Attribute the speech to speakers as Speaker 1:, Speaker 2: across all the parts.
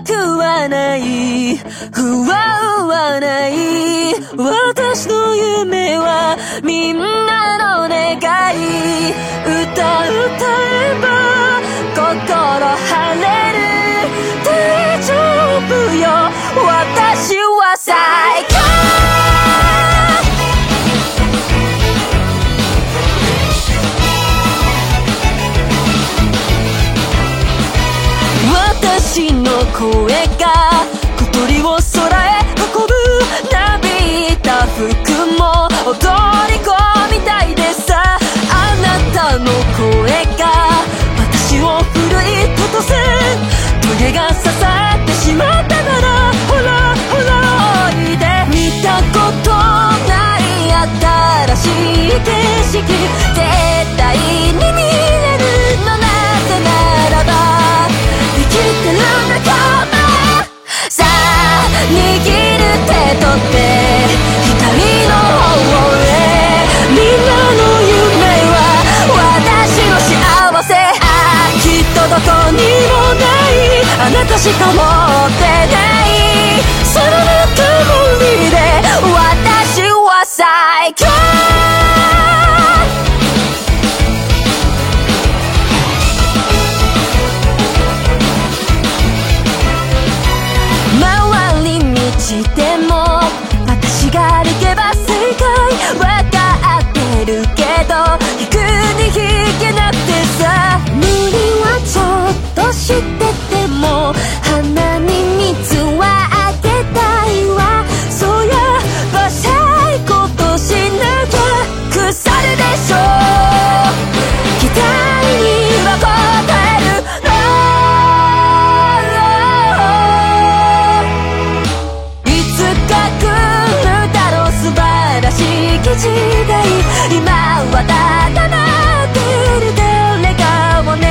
Speaker 1: くはない。不安はない。私の夢はみんなの願い。歌歌えば私の声が小鳥を空へ運ぶなびいた服も踊り子みたいでさあなたの声が私を奮い立たせトゲが刺さってしまったならほらほらおいで見たことない新しい景色絶対に見しても時代今はただ待ってる誰かをね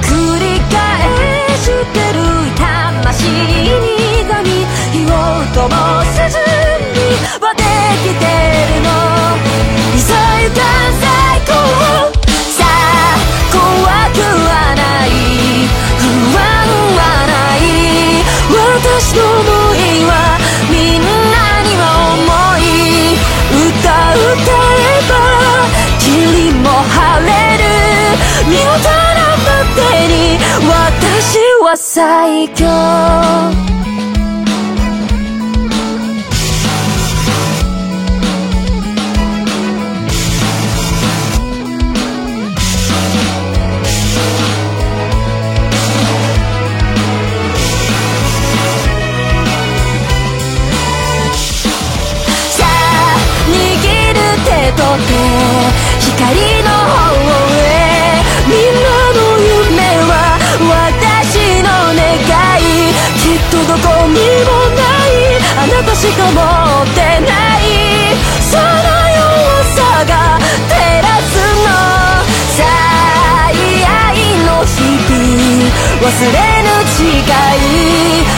Speaker 1: 繰り返してる魂にがみ火を灯せずにはできてるの。急いさゆか最高さあ怖くはない。不安はない。私のも晴れる。見事なバッテリー私は最強。しか持ってないその弱さが照らすの最愛の日々忘れぬ誓い。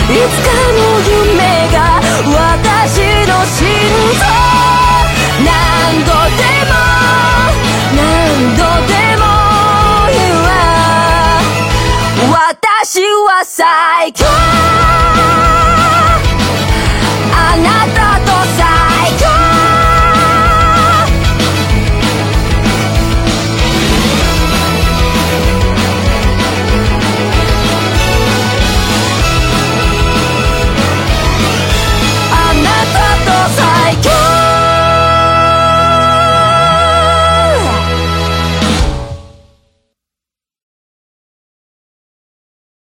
Speaker 1: いつかの夢が私私は最強。